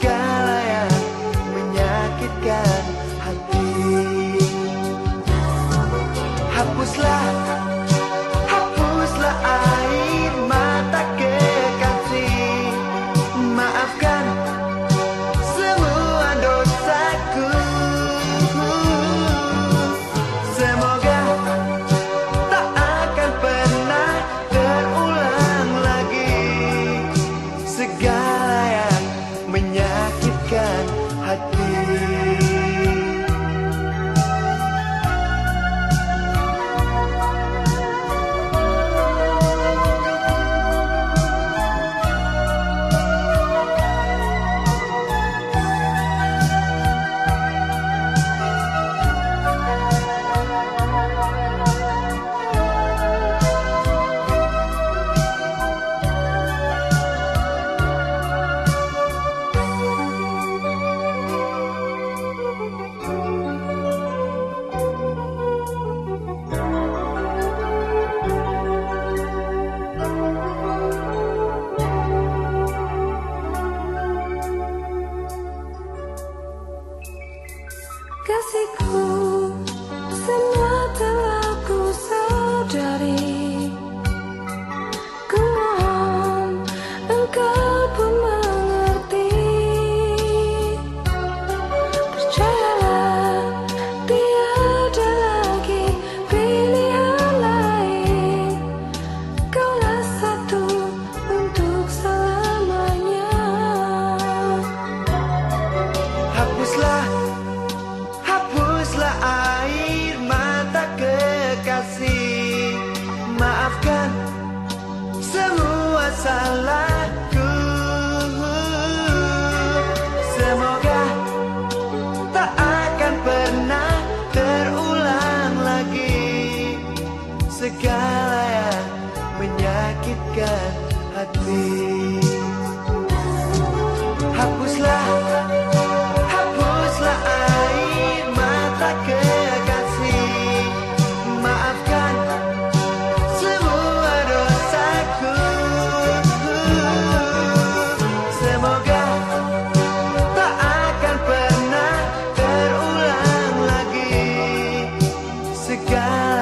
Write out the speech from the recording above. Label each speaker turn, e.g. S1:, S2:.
S1: 가 kasihku. Semua salahku. Semoga tak akan pernah terulang lagi. Segala yang menyakitkan hati. Hapuslah now.